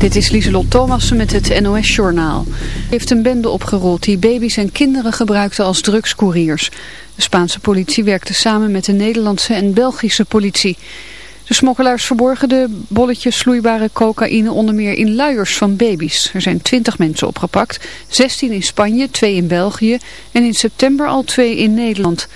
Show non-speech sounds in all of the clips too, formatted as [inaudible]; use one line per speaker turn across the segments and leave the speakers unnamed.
Dit is Lieselot Thomassen met het NOS-journaal. heeft een bende opgerold die baby's en kinderen gebruikte als drugscouriers. De Spaanse politie werkte samen met de Nederlandse en Belgische politie. De smokkelaars verborgen de bolletjes vloeibare cocaïne onder meer in luiers van baby's. Er zijn 20 mensen opgepakt, 16 in Spanje, 2 in België en in september al 2 in Nederland.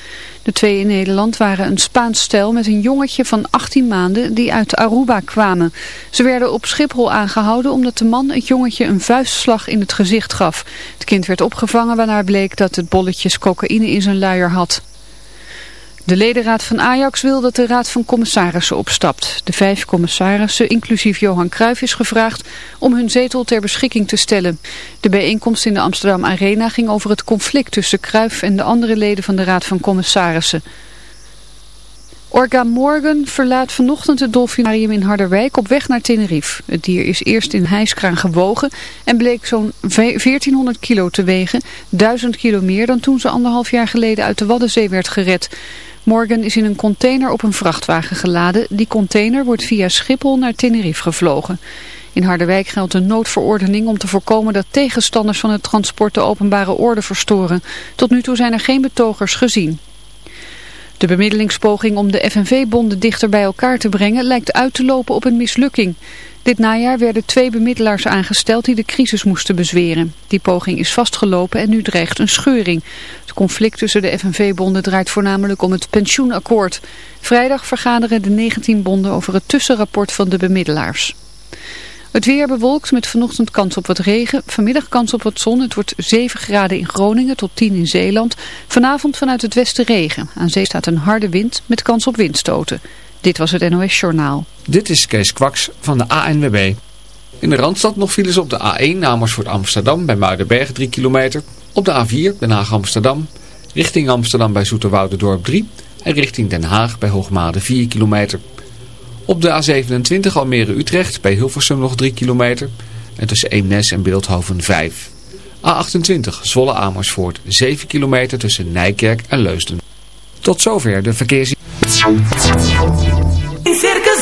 De twee in Nederland waren een Spaans stel met een jongetje van 18 maanden die uit Aruba kwamen. Ze werden op Schiphol aangehouden omdat de man het jongetje een vuistslag in het gezicht gaf. Het kind werd opgevangen waarna bleek dat het bolletjes cocaïne in zijn luier had. De ledenraad van Ajax wil dat de raad van commissarissen opstapt. De vijf commissarissen, inclusief Johan Cruijff, is gevraagd om hun zetel ter beschikking te stellen. De bijeenkomst in de Amsterdam Arena ging over het conflict tussen Cruijff en de andere leden van de raad van commissarissen. Orga Morgan verlaat vanochtend het dolfinarium in Harderwijk op weg naar Tenerife. Het dier is eerst in hijskraan gewogen en bleek zo'n 1400 kilo te wegen, 1000 kilo meer dan toen ze anderhalf jaar geleden uit de Waddenzee werd gered. Morgan is in een container op een vrachtwagen geladen. Die container wordt via Schiphol naar Tenerife gevlogen. In Harderwijk geldt een noodverordening om te voorkomen dat tegenstanders van het transport de openbare orde verstoren. Tot nu toe zijn er geen betogers gezien. De bemiddelingspoging om de FNV-bonden dichter bij elkaar te brengen lijkt uit te lopen op een mislukking. Dit najaar werden twee bemiddelaars aangesteld die de crisis moesten bezweren. Die poging is vastgelopen en nu dreigt een scheuring. Het conflict tussen de FNV-bonden draait voornamelijk om het pensioenakkoord. Vrijdag vergaderen de 19 bonden over het tussenrapport van de bemiddelaars. Het weer bewolkt met vanochtend kans op wat regen. Vanmiddag kans op wat zon. Het wordt 7 graden in Groningen tot 10 in Zeeland. Vanavond vanuit het westen regen. Aan zee staat een harde wind met kans op windstoten. Dit was het NOS Journaal.
Dit is Kees Kwaks van de ANWB. In de Randstad nog files op de A1 Amersfoort Amsterdam bij Muidenberg 3 kilometer. Op de A4 Den Haag Amsterdam. Richting Amsterdam bij Dorp 3. En richting Den Haag bij Hoogmade 4 kilometer. Op de A27 Almere-Utrecht bij Hilversum nog 3 kilometer. En tussen Eemnes en Beeldhoven 5. A28 Zwolle-Amersfoort 7 kilometer tussen Nijkerk en Leusden. Tot zover de verkeers...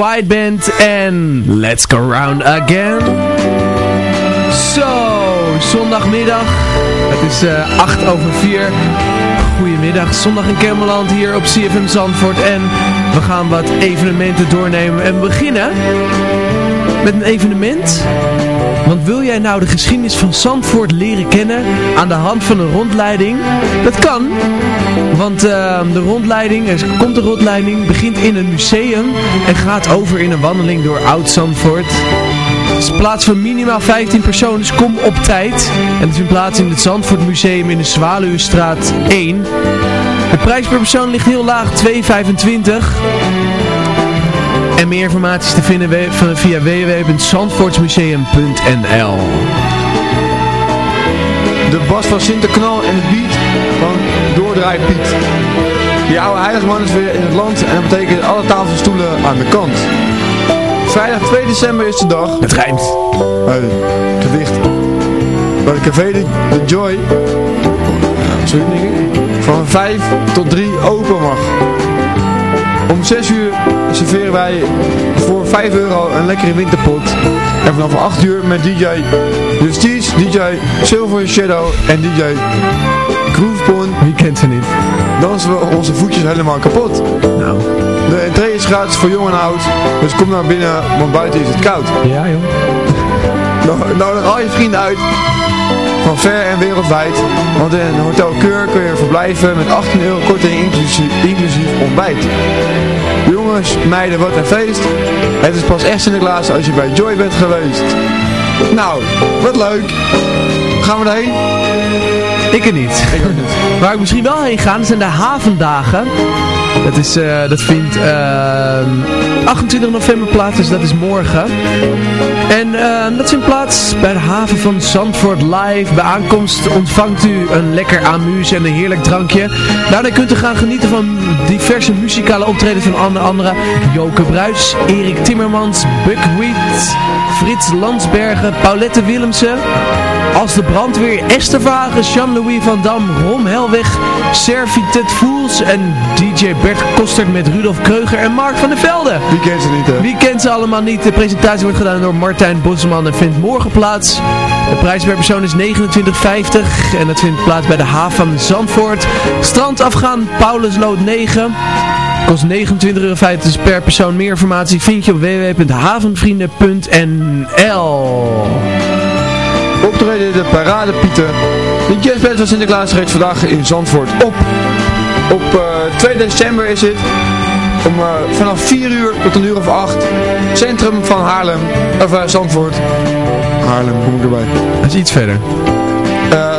White Band en Let's Go Round Again. Zo, zondagmiddag. Het is uh, 8 over 4. Goedemiddag, zondag in Kermeland hier op CFM Zandvoort. En we gaan wat evenementen doornemen en beginnen met een evenement. Want wil jij nou de geschiedenis van Zandvoort leren kennen aan de hand van een rondleiding? Dat kan. Want uh, de rondleiding, er komt een rondleiding, begint in een museum en gaat over in een wandeling door Oud-Zandvoort. Het is plaats voor minimaal 15 personen, dus kom op tijd. En het vindt plaats in het Zandvoort Museum in de Zwaluwstraat 1. De prijs per persoon ligt heel laag, 2,25. En meer informatie is te vinden via www.zandvoortsmuseum.nl
De bas van Sinterknal en het beat van Doordraai Piet. Die oude heiligman is weer in het land en dat betekent alle tafels en stoelen aan de kant. Vrijdag 2 december is de dag.
Het rijmt.
Hey, gedicht. Bij de café de, de Joy. Sorry, van 5 tot 3 open mag. Om 6 uur serveren wij voor 5 euro een lekkere winterpot. En vanaf 8 uur met DJ Justice, DJ Silver Shadow en DJ Groovebond.
Wie kent ze niet?
Dansen we onze voetjes helemaal kapot.
Nou.
De entree is gratis voor jong en oud. Dus kom naar binnen, want buiten is het koud.
Ja joh.
Nou, nodig al je vrienden uit van ver en wereldwijd. Want in Hotel Keur kun je verblijven met 18 euro korting inclusief, inclusief ontbijt. Jongens, meiden, wat een feest. Het is pas echt Sinterklaas als je bij Joy bent geweest. Nou, wat leuk. Gaan we erheen?
Ik er niet. Waar ik misschien wel heen ga, zijn de havendagen. Dat, is, uh, dat vindt uh, 28 november plaats, dus dat is morgen. En uh, dat vindt plaats bij de haven van Zandvoort Live. Bij aankomst ontvangt u een lekker amuse en een heerlijk drankje. Daarna kunt u gaan genieten van diverse muzikale optredens van onder andere Joke Bruis, Erik Timmermans, Buckwheat, Frits Landsbergen, Paulette Willemsen. Als de brandweer Esther Vagen, Jean-Louis van Dam, Rom Helweg, Servitet Fools en DJ Bert Kostert met Rudolf Kreuger en Mark van der Velde.
Wie kent ze niet, hè?
Wie kent ze allemaal niet? De presentatie wordt gedaan door Martijn Bosman en vindt morgen plaats. De prijs per persoon is 29,50 en dat vindt plaats bij de haven van Zandvoort. Strandafgaan Paulusloot 9. Kost 29,50 euro dus per persoon. Meer informatie vind je op www.havenvrienden.nl
Optreden de Parade Pieter. De jazzband van Sinterklaas reed vandaag in Zandvoort op. Op uh, 2 december is het. Om, uh, vanaf 4 uur tot een uur of 8. Centrum van Haarlem. Of uh, Zandvoort. Haarlem, kom ik erbij.
Dat is iets verder.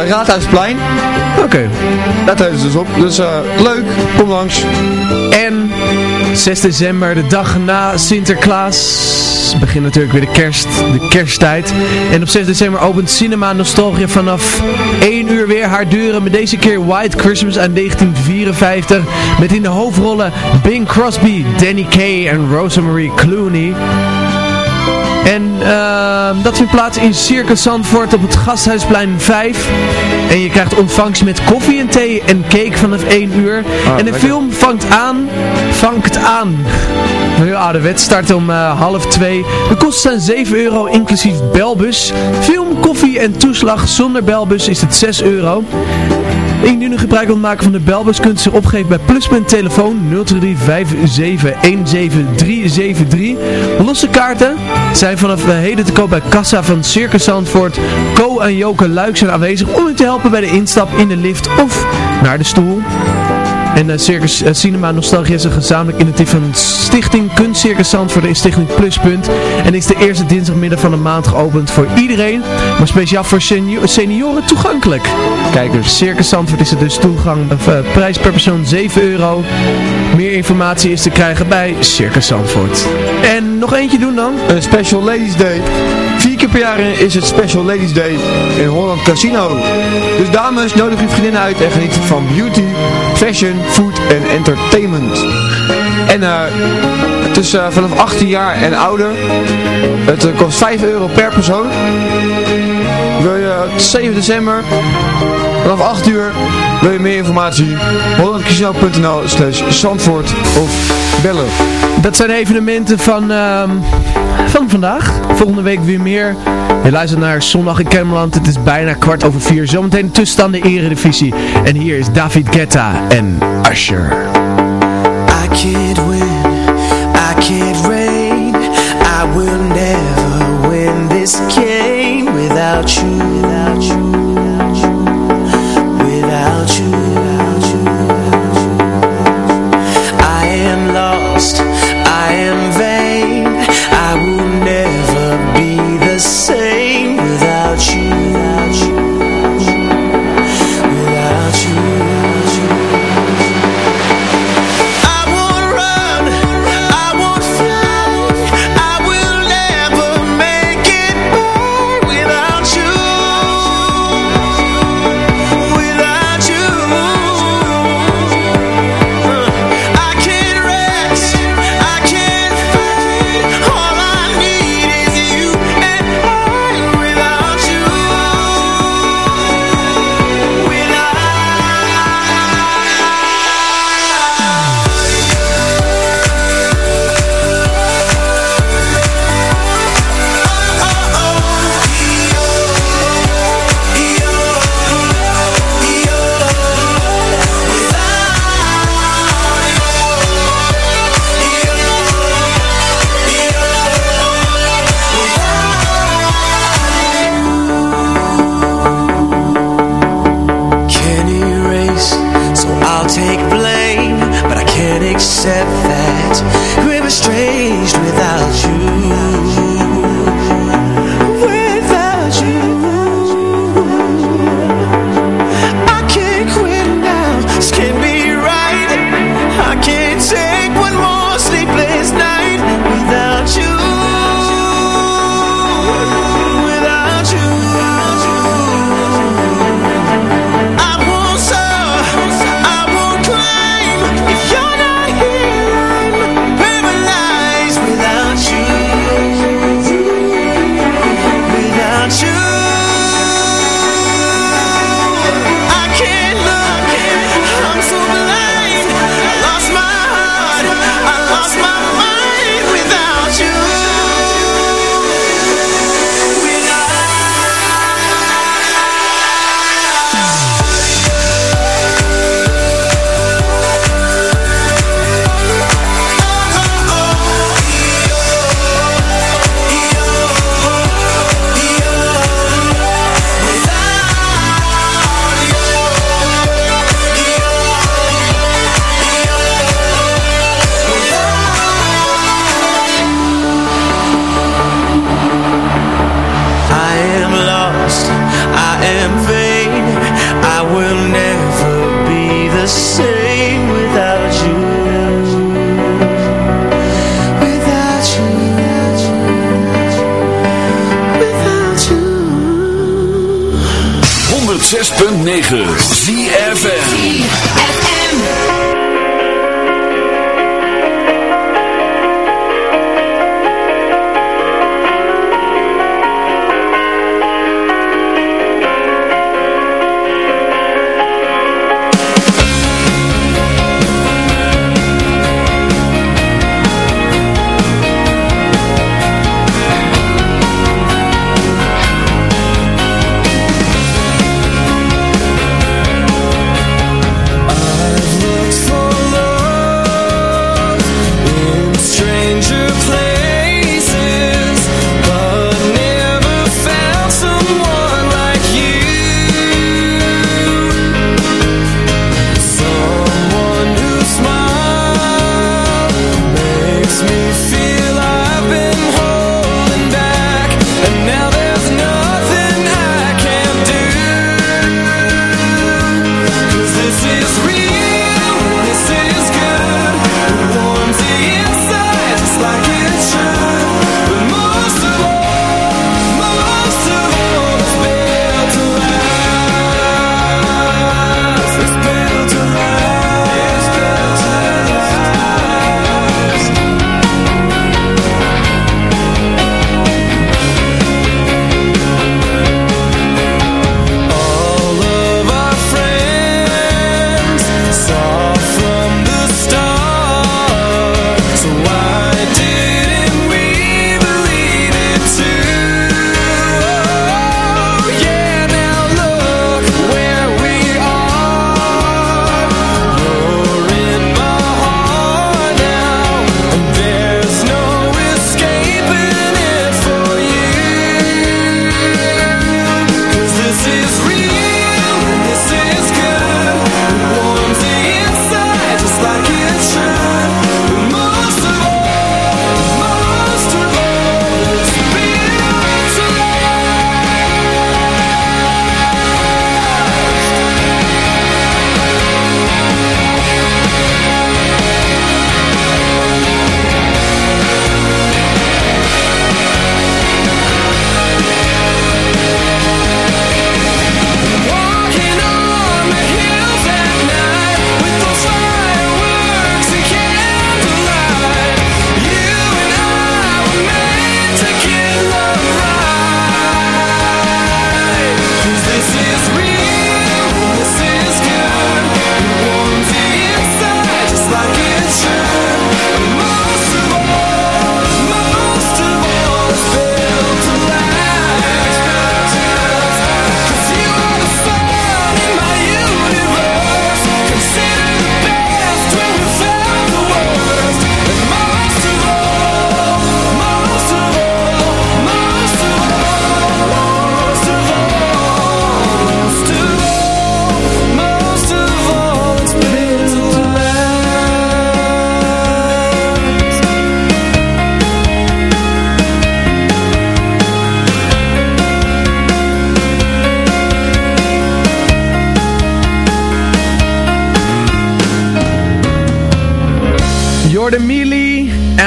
Raadhuisplein.
Oké. Okay.
Dat heet ze dus op. Dus leuk, kom langs.
En 6 december, de dag na Sinterklaas. Begint natuurlijk weer de kerst, de kersttijd. En op 6 december opent Cinema Nostalgia vanaf 1 uur weer haar deuren. Met deze keer White Christmas uit 1954. Met in de hoofdrollen Bing Crosby, Danny Kaye en Rosemary Clooney. En uh, dat vindt plaats in Circus Zandvoort op het Gasthuisplein 5. En je krijgt ontvangst met koffie en thee en cake vanaf 1 uur. Ah, en de lekker. film vangt aan, vangt aan. Heel ouderwet, start om uh, half 2. De kosten zijn 7 euro inclusief belbus. Film, koffie en toeslag zonder belbus is het 6 euro. Indien nu gebruik wilt maken van de belbus kunt u opgeven bij Pluspunt telefoon 023 Losse kaarten zijn vanaf heden te koop bij Kassa van Circus Zandvoort. Co en Joke Luik zijn aanwezig om u te helpen bij de instap in de lift of naar de stoel. En uh, Circus uh, Cinema Nostalgie is een gezamenlijk initiatief van Stichting Kunstcircus Zandvoort en Stichting Pluspunt. En is de eerste dinsdagmiddag van de maand geopend voor iedereen, maar speciaal voor senior senioren toegankelijk. Kijk dus, Circus Zandvoort is het dus toegang, uh, prijs per persoon 7 euro. Meer informatie is te krijgen bij Circus Zandvoort. En nog eentje doen dan?
Een Special Ladies Day. Jaar is het Special Ladies Day in Holland Casino. Dus dames, nodig uw vriendinnen uit en geniet van beauty, fashion, food en entertainment. En uh, het is uh, vanaf 18 jaar en ouder. Het uh, kost 5 euro per persoon. Wil je 7 december vanaf 8 uur wil je meer informatie? hollandcasino.nl slash Zandvoort of bellen.
Dat zijn evenementen van, ehm, van vandaag. Volgende week weer meer. Je luistert naar Zondag in Cameland. Het is bijna kwart over vier. Zometeen de tussenstand de Eredivisie. En hier is David Guetta en Usher.
I win, I can't. I will never this without you.
106.9
ZFN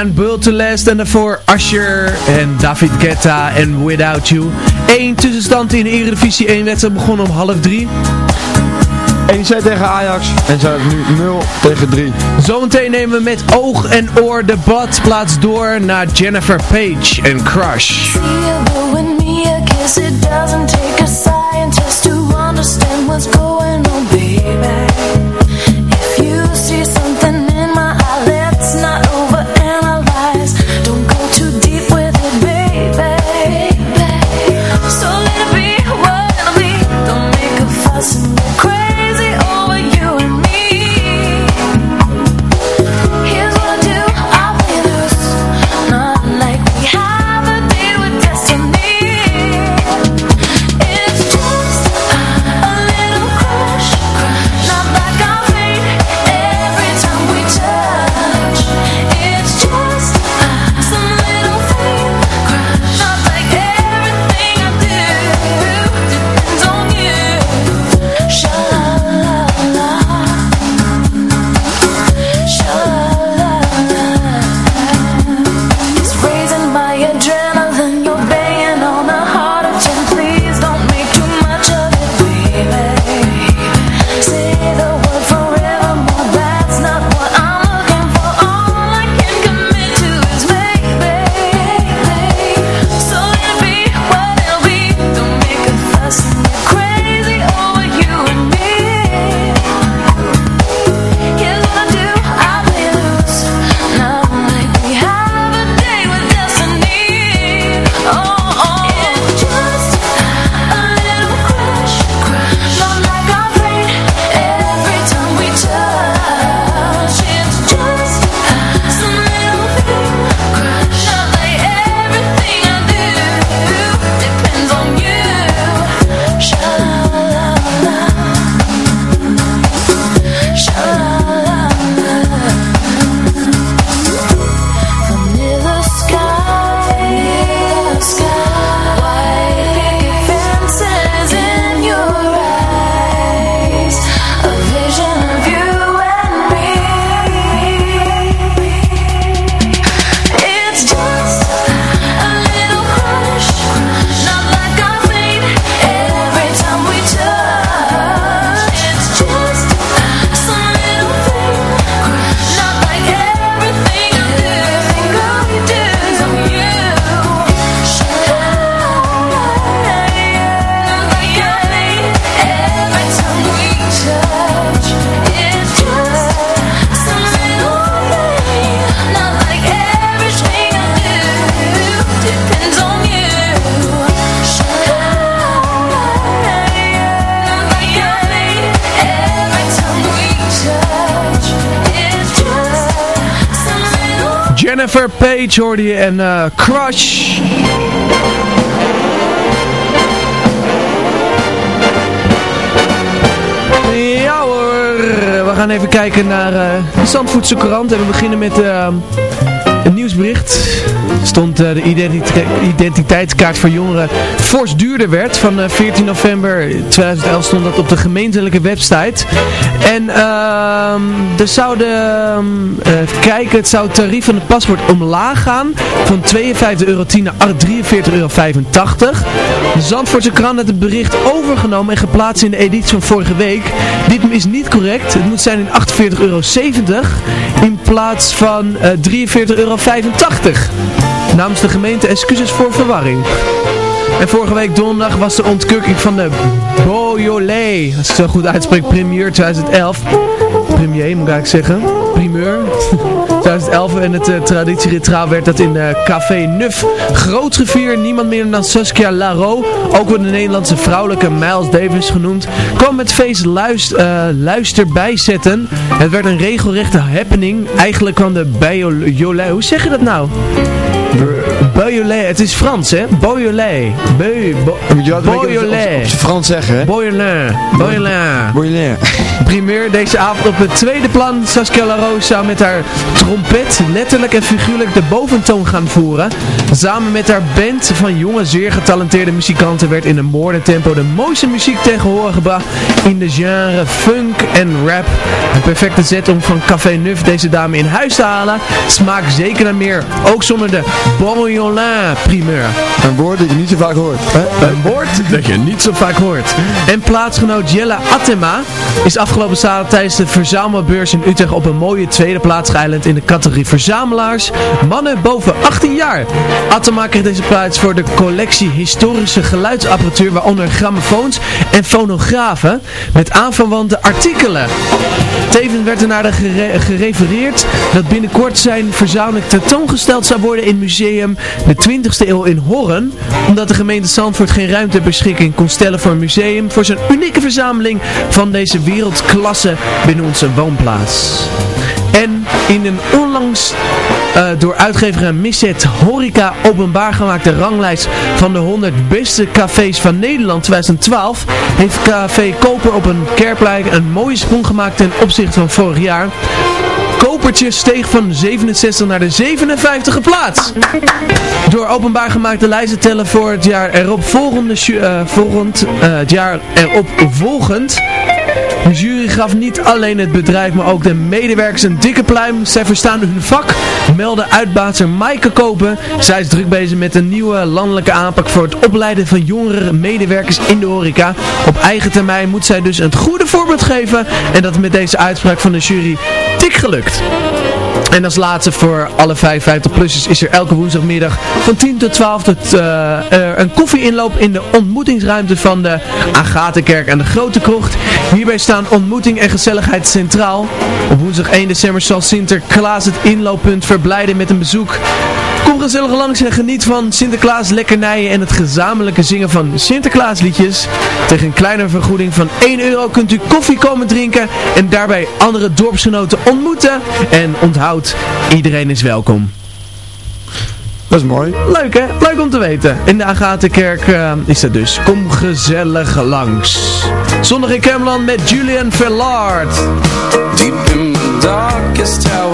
en Built to Last en daarvoor Usher en David Guetta en Without You. Eén tussenstand in de Eredivisie 1 wedstrijd begonnen om half drie.
1 set tegen Ajax en zijn het nu 0 tegen 3.
Zometeen nemen we met oog en oor de badplaats door naar Jennifer Page en Crush.
It doesn't take a scientist to understand what's going on, baby.
Je en eh, Crush. Ja hoor, we gaan even kijken naar eh, de Zandvoortse krant en we beginnen met een nieuwsbericht. Stond eh, de identite- identiteitskaart voor jongeren fors duurder werd. Van eh, 14 november 2011 stond dat op de gemeentelijke website. En ehm er zouden, ehm, kijken, het zou het tarief van het paspoort omlaag gaan. Van 52,10 euro naar 43,85 euro. De Zandvoortse krant heeft het bericht overgenomen en geplaatst in de editie van vorige week. Dit is niet correct. Het moet zijn in 48,70 euro in plaats van eh 43,85 euro. Namens de gemeente excuses voor verwarring. En vorige week donderdag was de ontkurking van de Beaujolais, als ik het zo goed uitspreek, premier 2011. Premier moet ik eigenlijk zeggen. Primeur. [laughs] 2011 en het uh, werd dat in eh, Café Nuf groot gevierd. Niemand meer dan Saskia Laro, ook wel de Nederlandse vrouwelijke Miles Davis genoemd, kwam het feest luist, eh, luister bijzetten. Het werd een regelrechte happening. Eigenlijk kwam de Beaujolais, hoe zeg je dat nou? Beaujolais, het is Frans hè? Beaujolais. Beu, bo, Beaujolais.
op, op, Frans zeggen, hè?
Beaujolais. Beaujolais.
Beaujolais.
Primeur deze avond op het tweede plan. Saskia La zou met haar trompet letterlijk en figuurlijk de boventoon gaan voeren. Samen met haar band van jonge, zeer getalenteerde muzikanten werd in een moordentempo de mooiste muziek tegen horen gebracht in de genre funk en rap. Een perfecte zet om van Café Nuf deze dame in huis te halen. Smaak zeker naar meer, ook zonder de Beaujolais primeur.
Een woord dat je niet zo vaak hoort. Hè?
Een woord [laughs] dat je niet zo vaak hoort. En plaatsgenoot Jelle Attema is afgelopen zaterdag tijdens de verzamelbeurs in Utrecht op een mooie tweede plaats geëiland in de categorie verzamelaars. Mannen boven 18 jaar. Attema kreeg deze prijs voor de collectie historische geluidsapparatuur, waaronder grammofoons en fonografen met aanverwante artikelen. Tevens werd er naar de gere- gerefereerd dat binnenkort zijn verzameling tentoongesteld zou worden in het museum de 20e eeuw in Horren, omdat de gemeente Zandvoort geen ruimte beschikking kon stellen voor een museum voor zijn unieke verzameling van deze wereldklasse binnen onze woonplaats. En in een onlangs eh, door uitgever Misset Horeca openbaar gemaakte ranglijst van de 100 beste cafés van Nederland 2012 heeft Café Koper op een Kerplein een mooie sprong gemaakt ten opzichte van vorig jaar. Kopertje steeg van 67 naar de 57e plaats. Door openbaar gemaakte lijsten tellen voor het jaar erop volgende, eh, volgend, eh, het jaar erop volgend. De jury gaf niet alleen het bedrijf, maar ook de medewerkers een dikke pluim. Zij verstaan hun vak, meldde uitbaatser Maaike Kopen. Zij is druk bezig met een nieuwe landelijke aanpak voor het opleiden van jongere medewerkers in de horeca. Op eigen termijn moet zij dus een goede voorbeeld geven. En dat met deze uitspraak van de jury tik gelukt. En als laatste voor alle 55-plussers is er elke woensdagmiddag van 10 tot 12 tot, er een koffieinloop in de ontmoetingsruimte van de Agatenkerk aan de Grote Krocht. Hierbij staan ontmoeting en gezelligheid centraal. Op woensdag 1 december zal Sinterklaas het inlooppunt verblijden met een bezoek. Kom gezellig langs en geniet van Sinterklaas lekkernijen en het gezamenlijke zingen van Sinterklaasliedjes. Tegen een kleine vergoeding van 1 euro kunt u koffie komen drinken en daarbij andere dorpsgenoten ontmoeten. En onthoud, iedereen is welkom.
Dat is mooi.
Leuk hè? Leuk om te weten. In de Agatenkerk eh, is dat dus. Kom gezellig langs. Zondag in met Julian Villard.
Deep in my darkest tower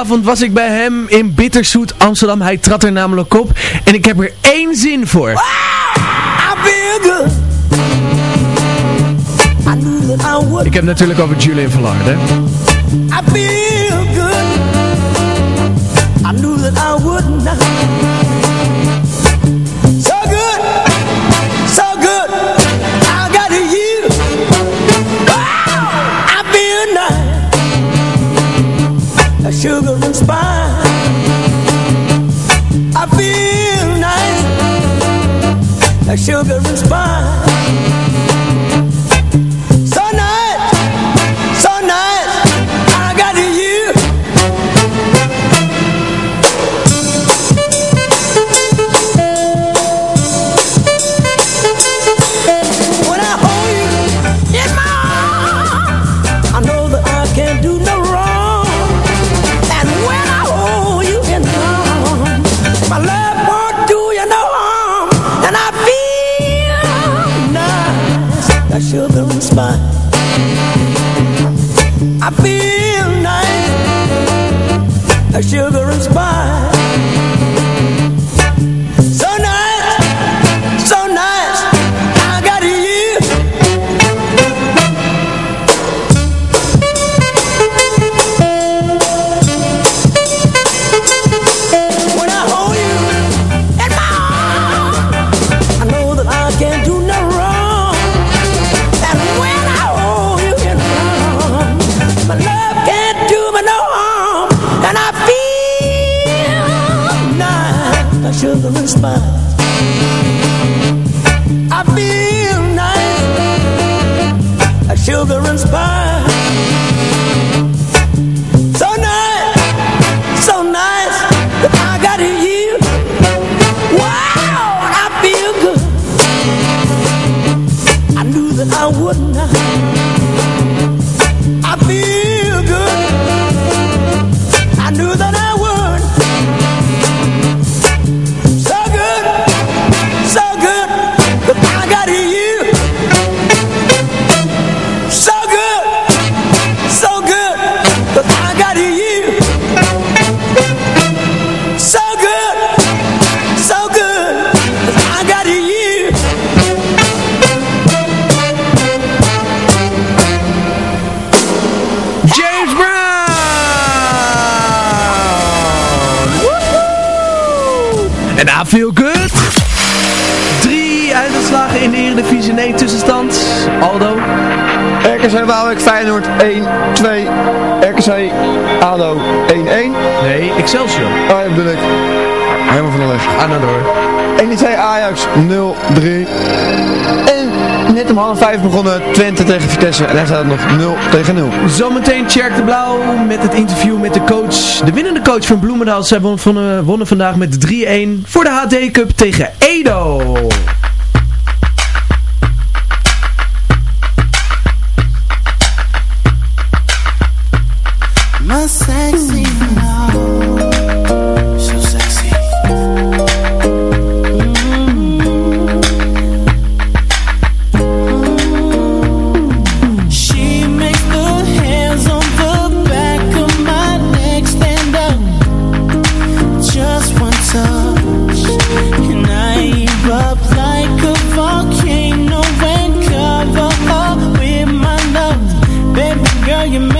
Gisteravond was ik bij hem in Bitterzoet, Amsterdam. Hij trad er namelijk op. En ik heb er één zin voor. Ik heb natuurlijk over Julian
Verlaard, feel good. I knew that I would. sugar and spice.
0-3. En net om half 5 begonnen Twente tegen Vitesse. En daar staat het nog 0 tegen 0.
Zometeen Tjerk de Blauw met het interview met de coach. De winnende coach van Bloemendaal. Zij eh, wonnen vandaag met 3-1 voor de HD Cup tegen Edo.
you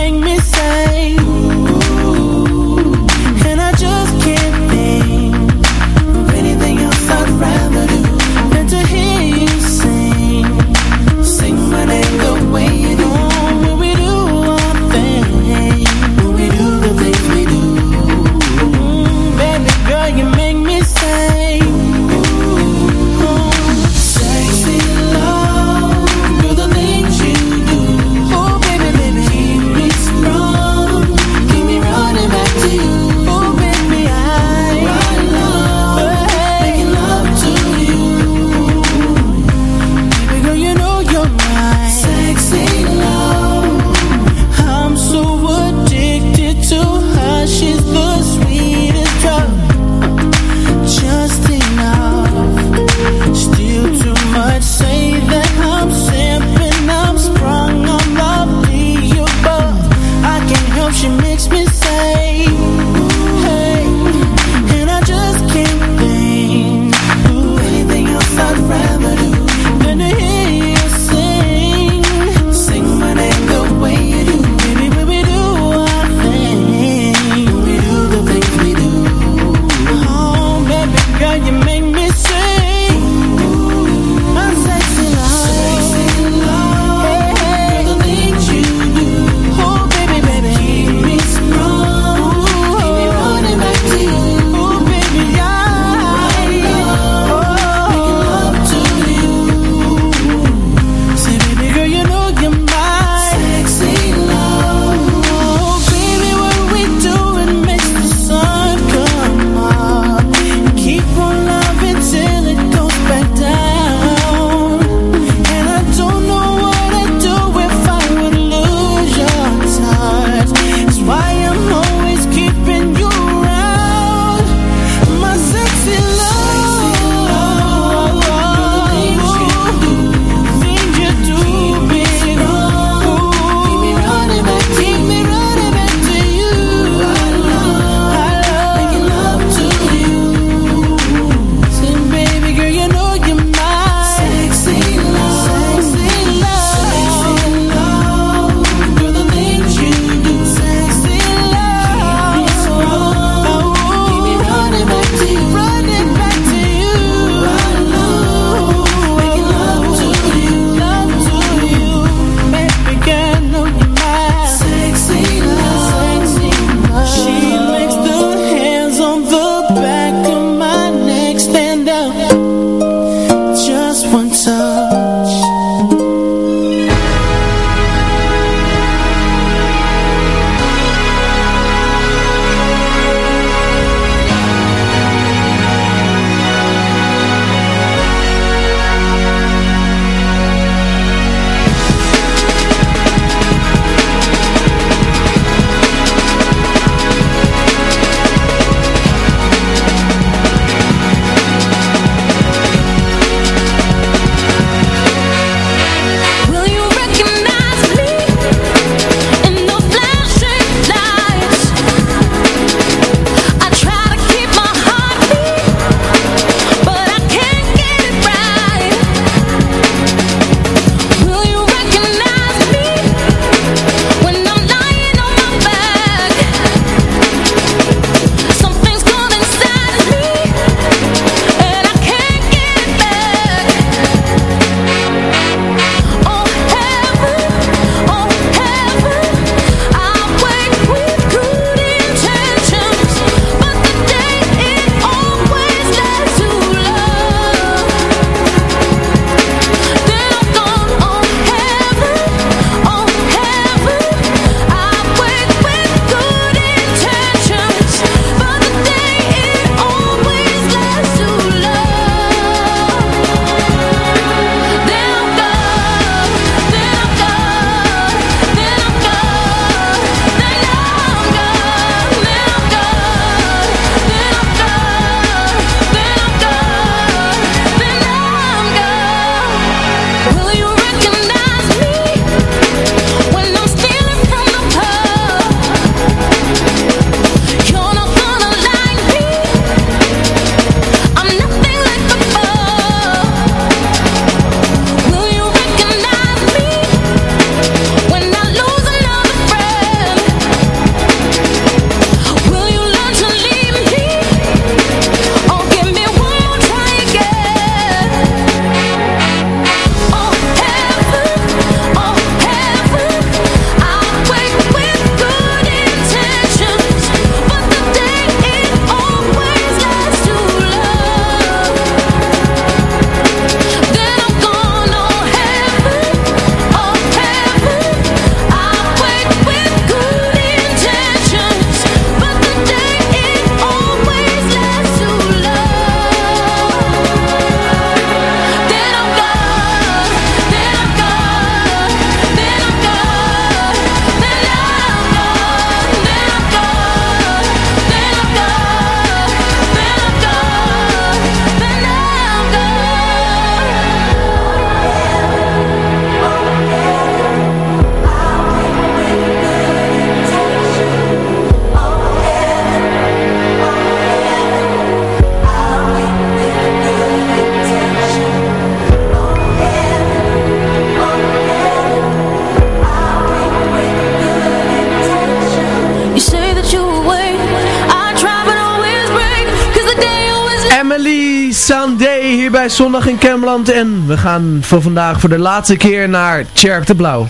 Zondag in Kemland en we gaan voor vandaag voor de laatste keer naar Tjerk de Blauw.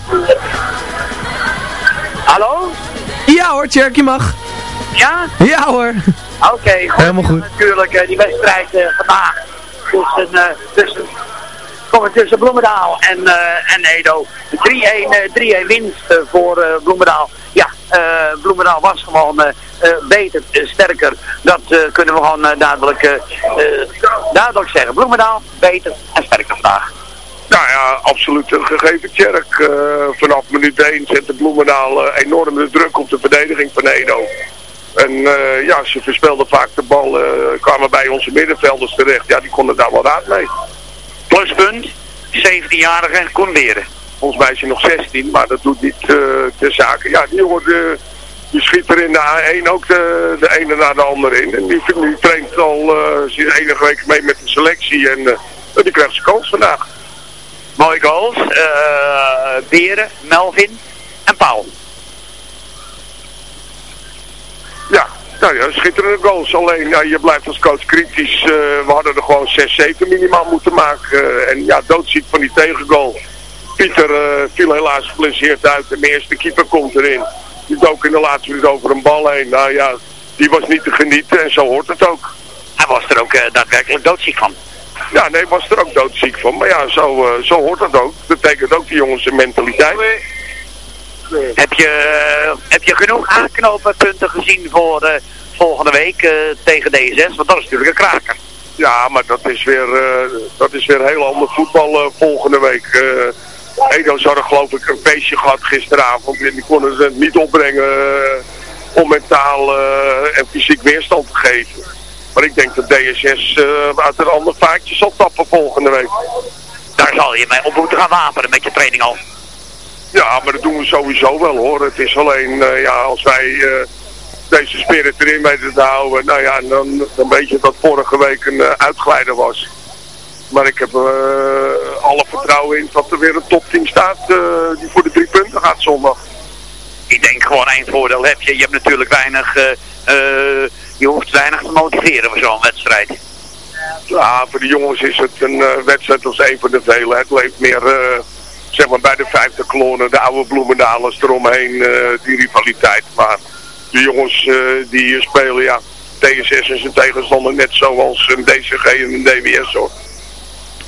Hallo?
Ja hoor, Tjerk, je mag.
Ja?
Ja hoor.
Oké,
Helemaal goed.
Natuurlijk, eh, die wedstrijd eh, vandaag tussen, eh tussen, tussen Bloemendaal en, en Edo. 3-1 eh, 3-1 winst voor Bloemendaal. Eh, Bloemendaal was gewoon eh, eh, beter, sterker. Dat eh, kunnen we gewoon eh, duidelijk, duidelijk zeggen. Bloemendaal beter en sterker vandaag.
Nou ja, absoluut een gegeven Tjerk. Eh, vanaf minuut 1 zette Bloemendaal enorm de druk op de verdediging van Edo. En eh, ja, ze verspeelden vaak de bal, eh, kwamen bij onze middenvelders terecht. Ja, die konden daar wel raad mee.
Pluspunt, 17-jarige Koen Beren.
Volgens mij is hij nog 16, maar dat doet niet eh de zaken. Ja, die jongen de, die schiet er in de A1 ook de, de ene na de andere in. En die, die traint al eh sinds enige week mee met de selectie en eh, die krijgt zijn kans vandaag.
Mooie goals. eh Beren, Melvin en Paul.
Ja, nou ja, schitterende goals. Alleen, ja, je blijft als coach kritisch. eh, we hadden er gewoon 6-7 minimaal moeten maken. Eh, en ja, doodziek van die tegengoal. Pieter eh, viel helaas geblesseerd uit en de eerste keeper komt erin. Die dook in de laatste minuut over een bal heen. Nou ja, die was niet te genieten en zo hoort het ook.
Hij was er ook eh, daadwerkelijk doodziek van.
Ja, nee, was er ook doodziek van. Maar ja, zo, eh, zo hoort het ook. Dat betekent ook die jongens een mentaliteit.
Heb je, heb je genoeg aanknooppunten gezien voor volgende week tegen DSS? Want dat is natuurlijk een kraker.
Ja, maar dat is weer, eh, dat is weer heel ander voetbal volgende week. Edo zou er geloof ik een feestje gehad gisteravond. En die konden ze niet opbrengen eh, om mentaal eh, en fysiek weerstand te geven. Maar ik denk dat DSS eh, uit een ander vaartje zal tappen volgende week.
Daar zal je mee op moeten gaan wapenen met je training al.
Ja, maar dat doen we sowieso wel hoor. Het is alleen, ja, als wij deze spirit erin weten te houden, nou ja, dan, dan weet je dat vorige week een uh, uitglijder was. Maar ik heb uh, alle vertrouwen in dat er weer een topteam staat uh, die voor de drie punten gaat zondag.
Ik denk gewoon één voordeel heb je. Je hebt natuurlijk weinig, uh, je hoeft weinig te motiveren voor zo'n wedstrijd.
Ja, voor de jongens is het een wedstrijd als een van de vele. Het leeft meer zeg maar bij de vijfde klonen, de oude bloemendalers eromheen, die rivaliteit. Maar de jongens die hier spelen, ja, TSS is een tegenstander net zoals een DCG en een DWS hoor.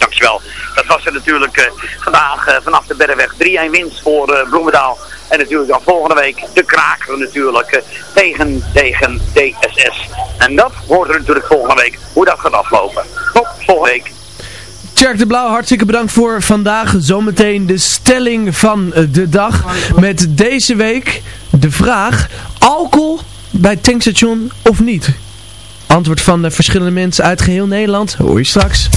Dankjewel. Dat was er natuurlijk uh, vandaag vanaf de Berreweg 3-1 winst voor Bloemendaal. En natuurlijk dan volgende week de kraker natuurlijk tegen, tegen DSS. En dat hoort er natuurlijk volgende week hoe dat gaat aflopen. Tot volgende week.
Tjerk de Blauw, hartstikke bedankt voor vandaag. Zometeen de stelling van de dag. Met deze week de vraag, alcohol bij tankstation of niet? Antwoord van de verschillende mensen uit geheel Nederland hoor je straks.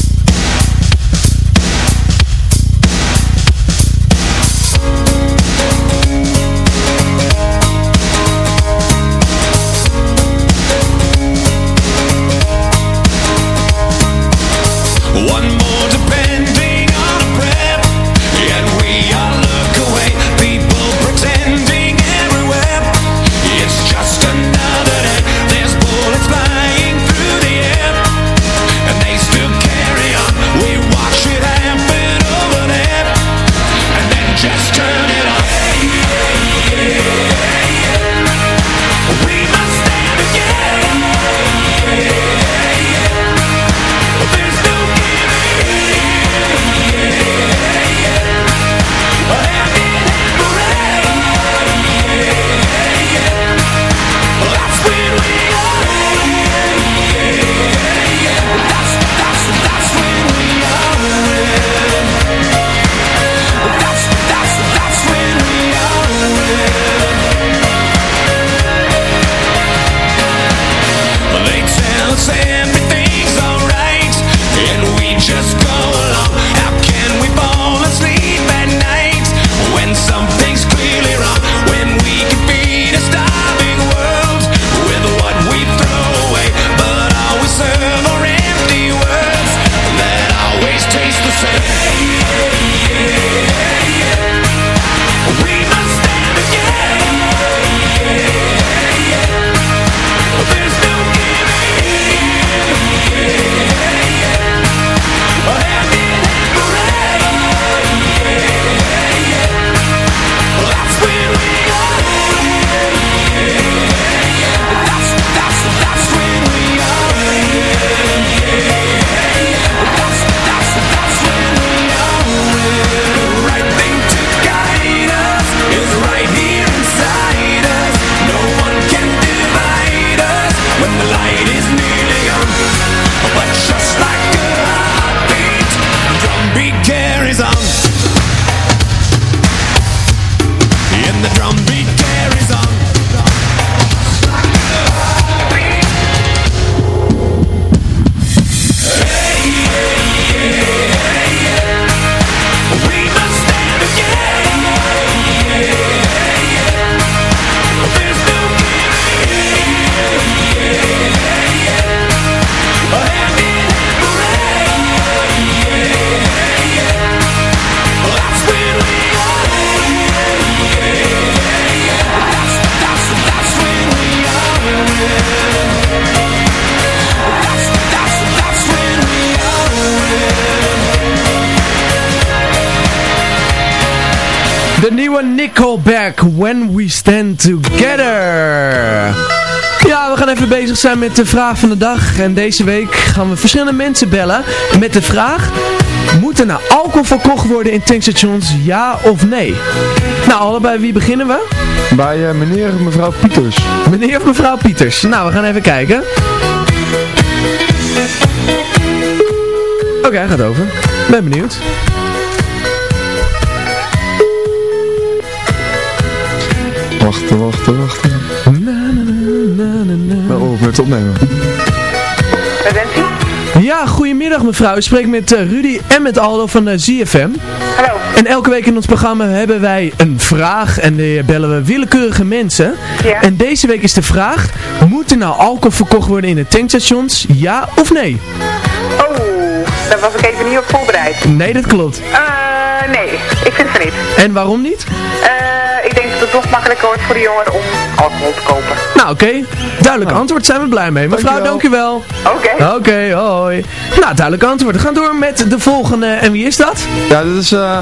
When We Stand Together. Ja, we gaan even bezig zijn met de vraag van de dag. En deze week gaan we verschillende mensen bellen met de vraag... Moet er nou alcohol verkocht worden in tankstations, ja of nee? Nou, allebei, wie beginnen we?
Bij eh, meneer en mevrouw Pieters.
Meneer of mevrouw Pieters? Nou, we gaan even kijken. Oké, hij gaat over. Ben benieuwd.
Wachten, wachten, wachten. Nou, ik moet het opnemen.
Waar bent u?
Ja, goedemiddag mevrouw. Ik spreek met eh, Rudy en met Aldo van eh, ZFM.
Hallo.
En elke week in ons programma hebben wij een vraag en die bellen we willekeurige mensen.
Ja.
En deze week is de vraag, moet er nou alcohol verkocht worden in de tankstations, ja of nee?
Oh, daar was ik even niet op voorbereid.
Nee, dat klopt.
Eh, nee, ik vind het niet.
En waarom niet?
Het toch makkelijker wordt voor de jongeren om alcohol te kopen.
Nou, oké. Duidelijk antwoord, zijn we blij mee. Mevrouw, dankjewel.
Oké.
Oké, hoi. Nou, duidelijk antwoord. We gaan door met de volgende. En wie is dat?
Ja, dit is... eh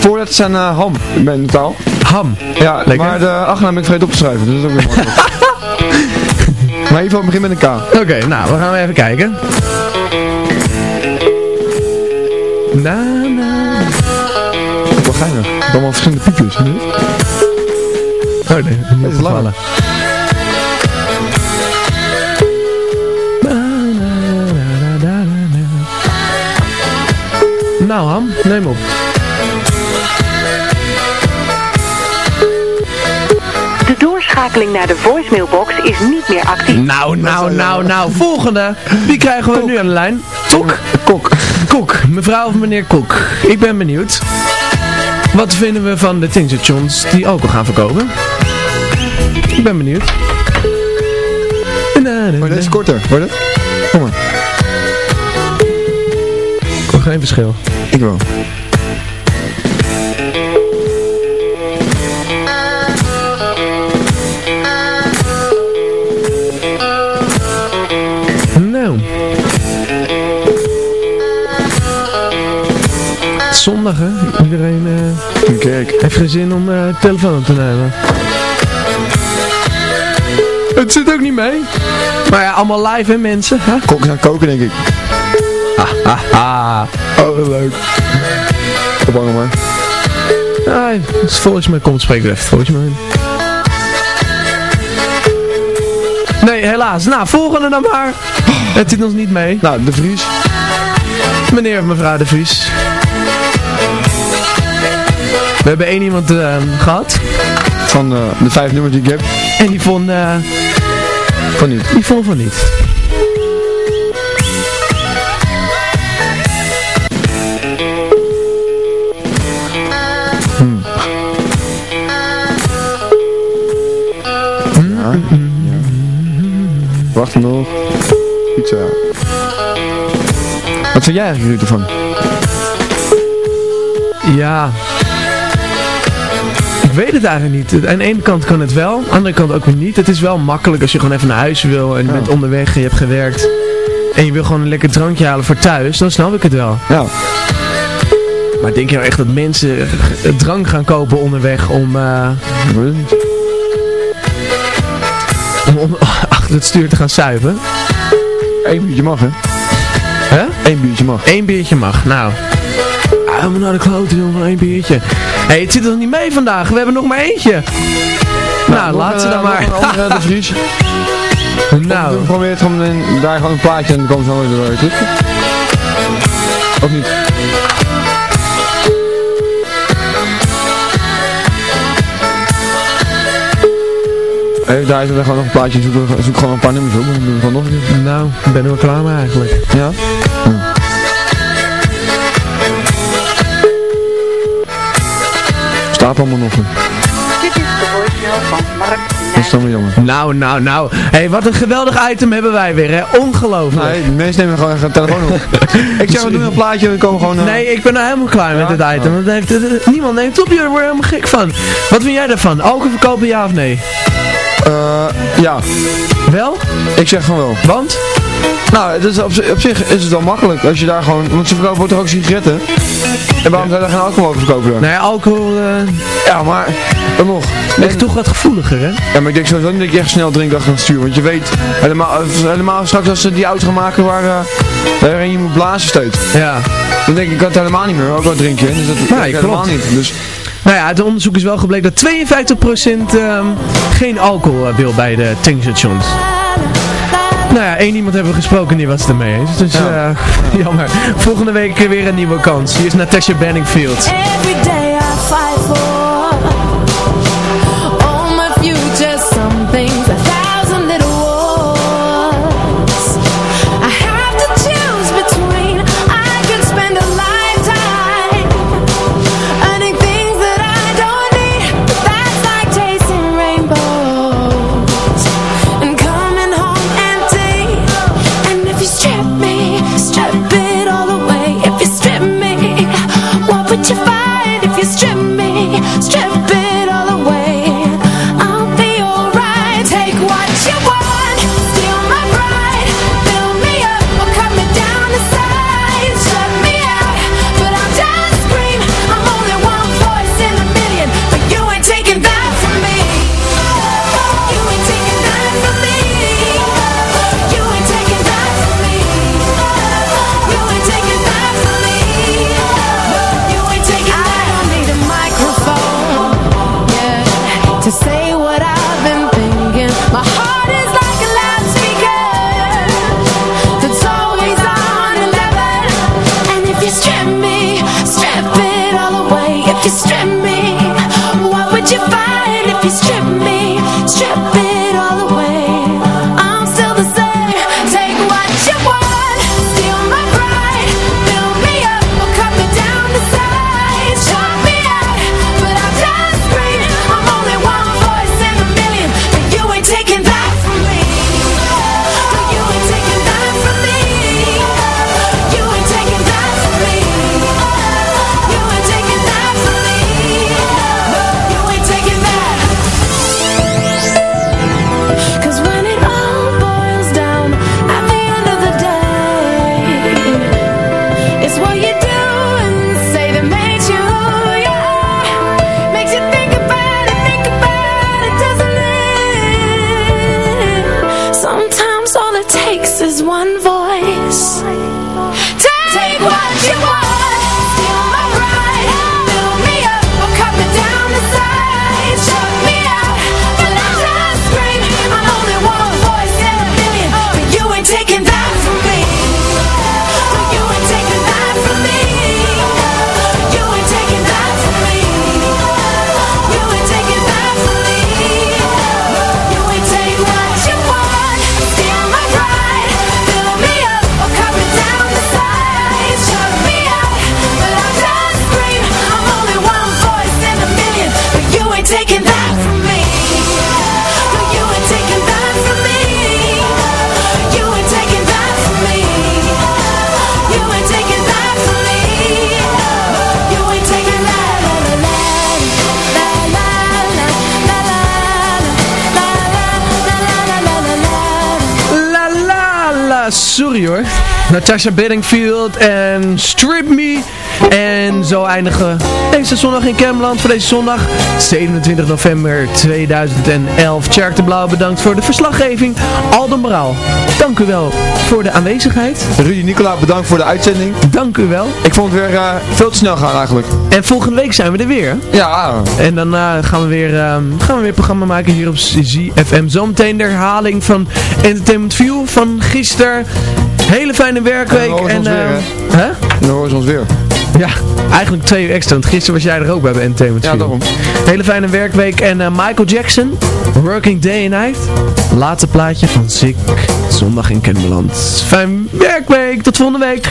voorletters zijn eh, ham. Ik ben in de taal.
Ham.
Ja,
Lekker.
maar de achternaam ben ik vergeten op te schrijven. Dus dat is ook weer makkelijk. [laughs] maar in ieder geval, het begint met een K.
Oké, nou, we gaan even kijken. Na, na.
Wel geinig. Allemaal verschillende piepjes.
Oh nee, dat is vallen. Nou Ham, neem op.
De doorschakeling naar de voicemailbox is niet meer actief.
Nou, nou, nou, nou. Volgende. Wie krijgen we nu aan de lijn? Kok?
Kok.
Kok. Mevrouw of meneer Kok. Ik ben benieuwd. Wat vinden we van de tankstations die alcohol gaan verkopen? Ik ben benieuwd.
Maar deze is korter, wordt het? Kom maar.
Oh, geen verschil.
Ik wel.
Nou. Zondag hè? Iedereen eh,
Kijk.
heeft geen zin om de telefoon op te nemen. Het zit ook niet mee. Maar ja, allemaal live hè mensen. Hè?
Kok is aan koken, denk ik.
Haha.
Oh, wat leuk. Ophangen maar.
Ja, dus volgens mij komt spreek even volgens mij. Nee, helaas. Nou, volgende dan maar. Het zit ons niet mee.
Nou, de Vries.
Meneer of mevrouw de Vries. We hebben één iemand eh, gehad.
Van eh, de vijf nummers die ik heb.
En die vond, eh,
Van niet.
die vond van niet.
Ja. ja. Wacht nog. Pizza. Wat vind jij eigenlijk ervan?
Ja. Ik weet het eigenlijk niet. Aan de ene kant kan het wel, aan de andere kant ook weer niet. Het is wel makkelijk als je gewoon even naar huis wil en je bent onderweg en je hebt gewerkt. En je wil gewoon een lekker drankje halen voor thuis, dan snap ik het wel.
Ja.
Maar denk je nou echt dat mensen drank gaan kopen onderweg om, eh, om [laughs] achter het stuur te gaan zuipen?
Eén biertje mag, hè?
Hè?
Eén biertje mag.
Eén biertje mag, nou. Helemaal naar de klote doen van één biertje. Hey, het zit er nog niet mee vandaag. We hebben nog maar eentje. Nou,
nog
laat ze dan
nog
maar.
Andere de Vries.
nou,
Dan probeer het gewoon in, daar gewoon een plaatje en dan komen ze wel weer terug. Of niet? Hey, daar is er gewoon nog een plaatje zoek, zoek gewoon een paar nummers op dan doen we gewoon nog een keer.
nou, ik ben er wel klaar mee eigenlijk.
Ja? Staat allemaal nog. hè.
Dit is de voicemail van Mark
Dat is dan weer jammer.
Nou, nou, nou. Hé, hey, wat een geweldig item hebben wij weer, hè. Ongelooflijk.
Nee, de mensen nemen gewoon een telefoon op. [laughs] ik zeg, we doen een plaatje en we komen gewoon... eh,
Nee, ik ben nou helemaal klaar met dit item. Want het heeft, niemand neemt op, jullie worden er helemaal gek van. Wat vind jij daarvan? Alcohol verkopen, ja of nee?
eh, ja,
Wel?
ik zeg gewoon wel.
Want?
Nou, het is op, zi- op zich is het wel makkelijk als je daar gewoon, want ze verkopen wordt toch ook sigaretten? En waarom zou je daar geen alcohol over verkopen dan?
Nou ja, alcohol eh,
Ja, maar dan nog.
ligt toch wat gevoeliger, hè?
Ja, maar ik denk sowieso niet dat je echt snel achter het stuur, want je weet, helemaal, helemaal straks als ze die auto gaan maken waar, eh, waarin je moet blazen steeds.
Ja.
Dan denk ik, ik kan het helemaal niet meer, ook al drink je. Dus dat
Nee,
kan ik helemaal
klopt.
niet. Dus
Nou ja, het onderzoek is wel gebleken dat 52% ehm, geen alcohol eh, wil bij de tankstations. Nou ja, één iemand hebben we gesproken die was het ermee eens. Dus
Ja.
eh, [laughs] jammer. Volgende week weer een nieuwe kans. Hier is Natasha Benningfield. Sorry hoor. Natasha Bedingfield en Strip Me. En zo eindigen we deze zondag in Cameland voor deze zondag 27 november 2011. Tjerk de Blauw bedankt voor de verslaggeving. Alden Brouw, dank u wel voor de aanwezigheid.
Rudy Nicola, bedankt voor de uitzending.
Dank u wel.
Ik vond het weer eh, veel te snel gaan eigenlijk.
En volgende week zijn we er weer.
Ja.
En dan eh, gaan, we weer, ehm, gaan we weer programma maken hier op ZFM. Zometeen de herhaling van Entertainment View van gisteren. Hele fijne werkweek. En,
ons weer, hè?
hè?
Dan horen ze ons weer.
Ja, eigenlijk twee uur extra. Want gisteren was jij er ook bij bij Entertainment
Ja, daarom.
Hele fijne werkweek. En eh, Michael Jackson, Working Day and Night. Laatste plaatje van Sick. Zondag in Kennemerland. Fijn werkweek. Tot volgende week.